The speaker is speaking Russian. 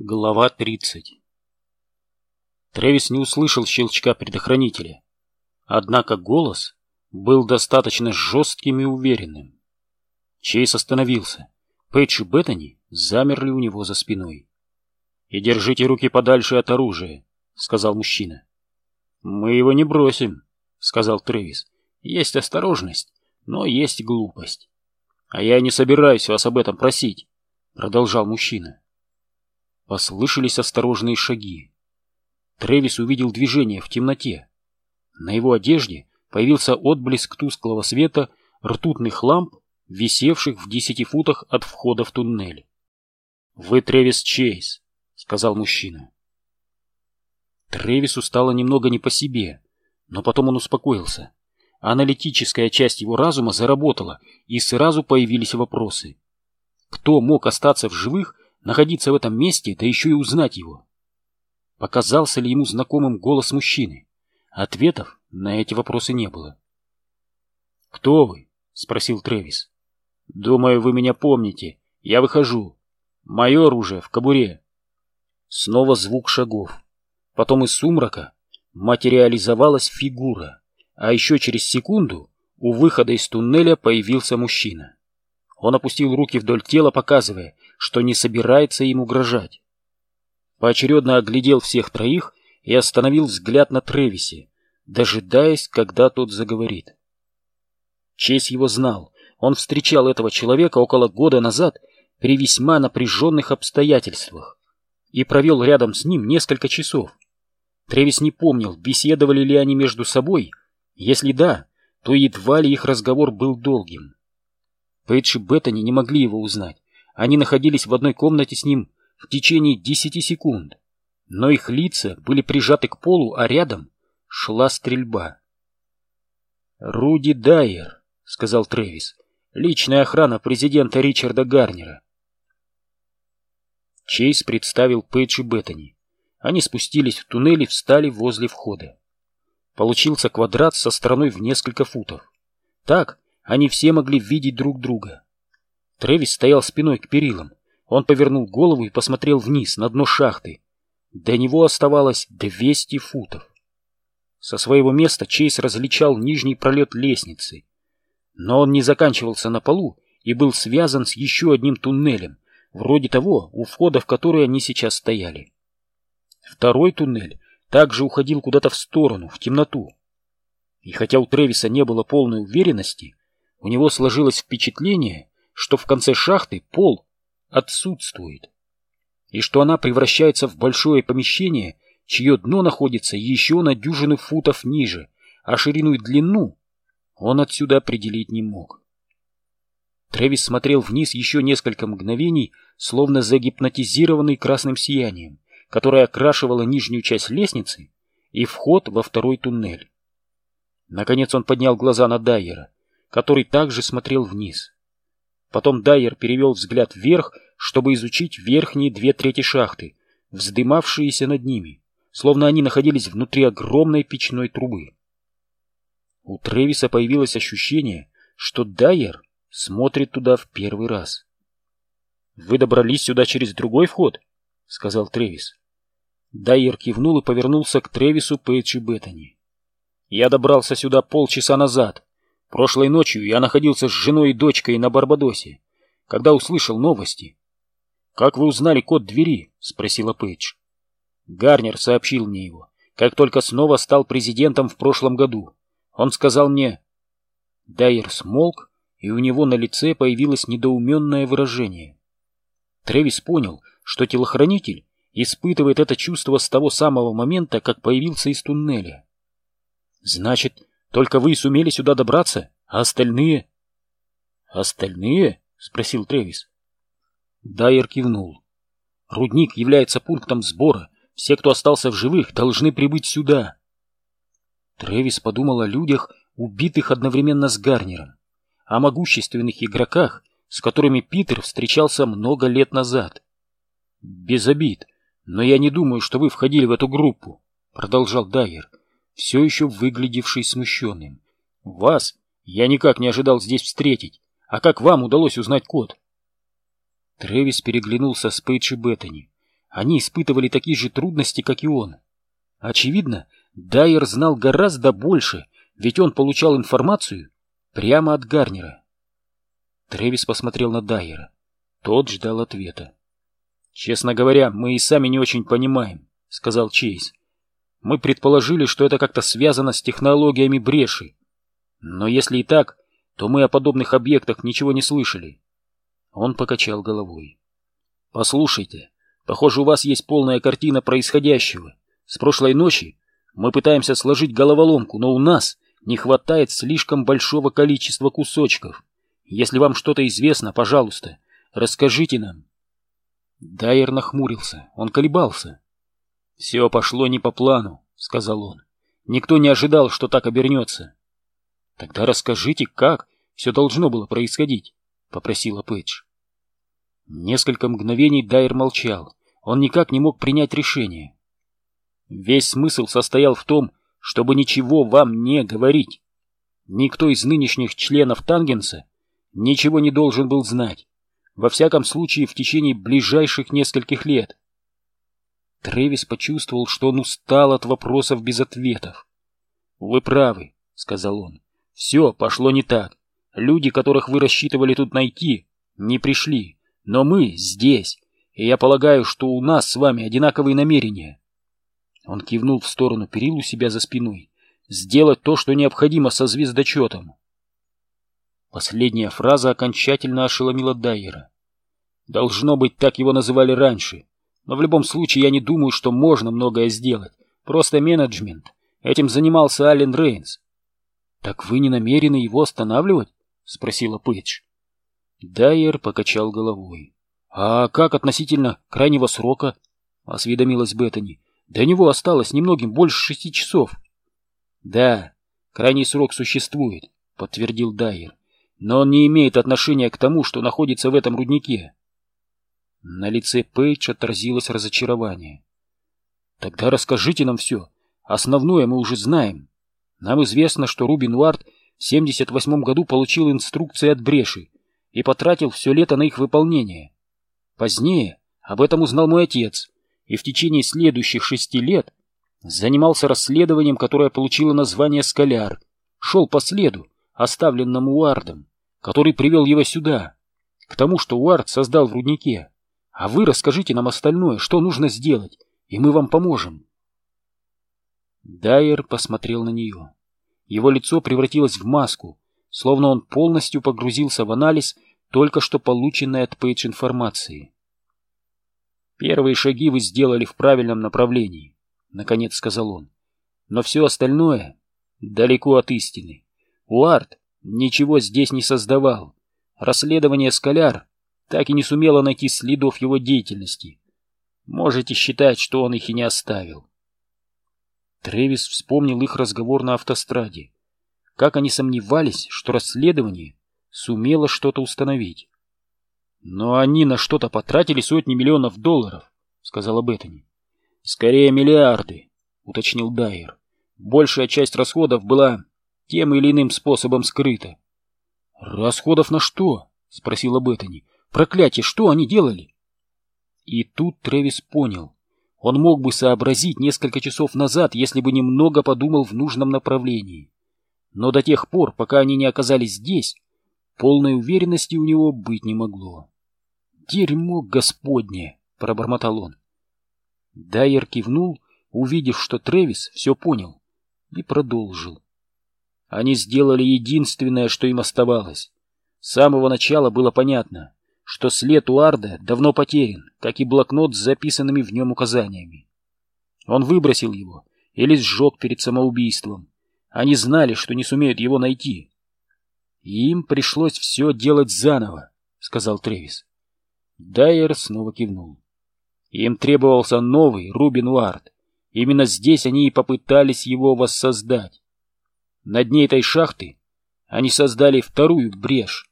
Глава 30 Трэвис не услышал щелчка предохранителя, однако голос был достаточно жестким и уверенным. Чейз остановился. Пейдж и Беттани замерли у него за спиной. «И держите руки подальше от оружия», — сказал мужчина. «Мы его не бросим», — сказал Трэвис. «Есть осторожность, но есть глупость». «А я не собираюсь вас об этом просить», — продолжал мужчина. Послышались осторожные шаги. Трэвис увидел движение в темноте. На его одежде появился отблеск тусклого света ртутных ламп, висевших в десяти футах от входа в туннель. «Вы Трэвис Чейз», — сказал мужчина. Трэвису стало немного не по себе, но потом он успокоился. Аналитическая часть его разума заработала, и сразу появились вопросы. Кто мог остаться в живых находиться в этом месте, да еще и узнать его. Показался ли ему знакомым голос мужчины? Ответов на эти вопросы не было. «Кто вы?» — спросил Трэвис. «Думаю, вы меня помните. Я выхожу. Мое оружие в кобуре». Снова звук шагов. Потом из сумрака материализовалась фигура, а еще через секунду у выхода из туннеля появился мужчина. Он опустил руки вдоль тела, показывая, что не собирается им угрожать. Поочередно оглядел всех троих и остановил взгляд на Тревисе, дожидаясь, когда тот заговорит. Чейз его знал. Он встречал этого человека около года назад при весьма напряженных обстоятельствах и провел рядом с ним несколько часов. Тревис не помнил, беседовали ли они между собой. Если да, то едва ли их разговор был долгим. Пейдж и Беттани не могли его узнать. Они находились в одной комнате с ним в течение десяти секунд. Но их лица были прижаты к полу, а рядом шла стрельба. «Руди Дайер», — сказал Трэвис, — «личная охрана президента Ричарда Гарнера». Чейз представил Пейдж и Беттани. Они спустились в туннель и встали возле входа. Получился квадрат со стороной в несколько футов. Так, они все могли видеть друг друга. Трэвис стоял спиной к перилам. Он повернул голову и посмотрел вниз, на дно шахты. До него оставалось 200 футов. Со своего места Чейз различал нижний пролет лестницы. Но он не заканчивался на полу и был связан с еще одним туннелем, вроде того, у входа в который они сейчас стояли. Второй туннель также уходил куда-то в сторону, в темноту. И хотя у Трэвиса не было полной уверенности, у него сложилось впечатление, что в конце шахты пол отсутствует, и что она превращается в большое помещение, чье дно находится еще на дюжину футов ниже, а ширину и длину он отсюда определить не мог. Трэвис смотрел вниз еще несколько мгновений, словно загипнотизированный красным сиянием, которое окрашивало нижнюю часть лестницы и вход во второй туннель. Наконец он поднял глаза на Дайера который также смотрел вниз. Потом Дайер перевел взгляд вверх, чтобы изучить верхние две трети шахты, вздымавшиеся над ними, словно они находились внутри огромной печной трубы. У Тревиса появилось ощущение, что Дайер смотрит туда в первый раз. «Вы добрались сюда через другой вход?» — сказал Тревис. Дайер кивнул и повернулся к Тревису Пейдж и Беттани. «Я добрался сюда полчаса назад», Прошлой ночью я находился с женой и дочкой на Барбадосе, когда услышал новости. «Как вы узнали код двери?» — спросила Пейдж. Гарнер сообщил мне его, как только снова стал президентом в прошлом году. Он сказал мне... Дайер смолк, и у него на лице появилось недоуменное выражение. Тревис понял, что телохранитель испытывает это чувство с того самого момента, как появился из туннеля. «Значит, только вы сумели сюда добраться, а остальные...» «Остальные?» — спросил Тревис. Дайер кивнул. «Рудник является пунктом сбора. Все, кто остался в живых, должны прибыть сюда». Тревис подумал о людях, убитых одновременно с Гарнером, о могущественных игроках, с которыми Питер встречался много лет назад. «Без обид, но я не думаю, что вы входили в эту группу», — продолжал Дайер все еще выглядевший смущенным. «Вас я никак не ожидал здесь встретить. А как вам удалось узнать код?» Трэвис переглянулся с Пейдж и Беттани. они испытывали такие же трудности, как и он. Очевидно, Дайер знал гораздо больше, ведь он получал информацию прямо от Гарнера. Тревис посмотрел на Дайера. Тот ждал ответа. «Честно говоря, мы и сами не очень понимаем», — сказал Чейз. «Мы предположили, что это как-то связано с технологиями бреши. Но если и так, то мы о подобных объектах ничего не слышали». Он покачал головой. «Послушайте, похоже, у вас есть полная картина происходящего. С прошлой ночи мы пытаемся сложить головоломку, но у нас не хватает слишком большого количества кусочков. Если вам что-то известно, пожалуйста, расскажите нам». Дайер нахмурился, он колебался. «Все пошло не по плану», — сказал он. «Никто не ожидал, что так обернется». «Тогда расскажите, как все должно было происходить», — попросила Пэтч. Несколько мгновений Дайер молчал. Он никак не мог принять решение. Весь смысл состоял в том, чтобы ничего вам не говорить. Никто из нынешних членов Тангенса ничего не должен был знать. Во всяком случае, в течение ближайших нескольких лет. Трэвис почувствовал, что он устал от вопросов без ответов. «Вы правы», — сказал он. «Все пошло не так. Люди, которых вы рассчитывали тут найти, не пришли. Но мы здесь, и я полагаю, что у нас с вами одинаковые намерения». Он кивнул в сторону перил у себя за спиной. «Сделать то, что необходимо со звездочетом». Последняя фраза окончательно ошеломила Дайера. Должно быть, так его называли раньше. Но в любом случае я не думаю, что можно многое сделать. Просто менеджмент. Этим занимался Ален Рейнс. «Так вы не намерены его останавливать?» — спросила Пэтч. Дайер покачал головой. «А как относительно крайнего срока?» — осведомилась Беттани. «До него осталось немногим больше шести часов». «Да, крайний срок существует», — подтвердил Дайер. «Но он не имеет отношения к тому, что находится в этом руднике». На лице Пейдж отразилось разочарование. «Тогда расскажите нам все. Основное мы уже знаем. Нам известно, что Рубин Уарт в 78 году получил инструкции от Бреши и потратил все лето на их выполнение. Позднее об этом узнал мой отец, и в течение следующих шести лет занимался расследованием, которое получило название «Скаляр», шел по следу, оставленному Уардом, который привел его сюда, к тому, что Уард создал в руднике. А вы расскажите нам остальное, что нужно сделать, и мы вам поможем. Дайер посмотрел на нее. Его лицо превратилось в маску, словно он полностью погрузился в анализ только что полученной от Пейдж информации. «Первые шаги вы сделали в правильном направлении», — наконец сказал он. «Но все остальное далеко от истины. Уарт ничего здесь не создавал. Расследование Скаляр так и не сумела найти следов его деятельности. Можете считать, что он их и не оставил. Тревис вспомнил их разговор на автостраде. Как они сомневались, что расследование сумело что-то установить. «Но они на что-то потратили сотни миллионов долларов», — сказала Беттани. «Скорее миллиарды», — уточнил Дайер. «Большая часть расходов была тем или иным способом скрыта». «Расходов на что?» — спросила Беттани. Проклятие, что они делали? И тут Трэвис понял. Он мог бы сообразить несколько часов назад, если бы немного подумал в нужном направлении. Но до тех пор, пока они не оказались здесь, полной уверенности у него быть не могло. «Дерьмо господне!» — пробормотал он. Дайер кивнул, увидев, что Трэвис все понял, и продолжил. Они сделали единственное, что им оставалось. С самого начала было понятно что след у Арда давно потерян, как и блокнот с записанными в нем указаниями. Он выбросил его или сжег перед самоубийством. Они знали, что не сумеют его найти. Им пришлось все делать заново, — сказал Тревис. Дайер снова кивнул. Им требовался новый Рубин Уард. Именно здесь они и попытались его воссоздать. На дне этой шахты они создали вторую брешь,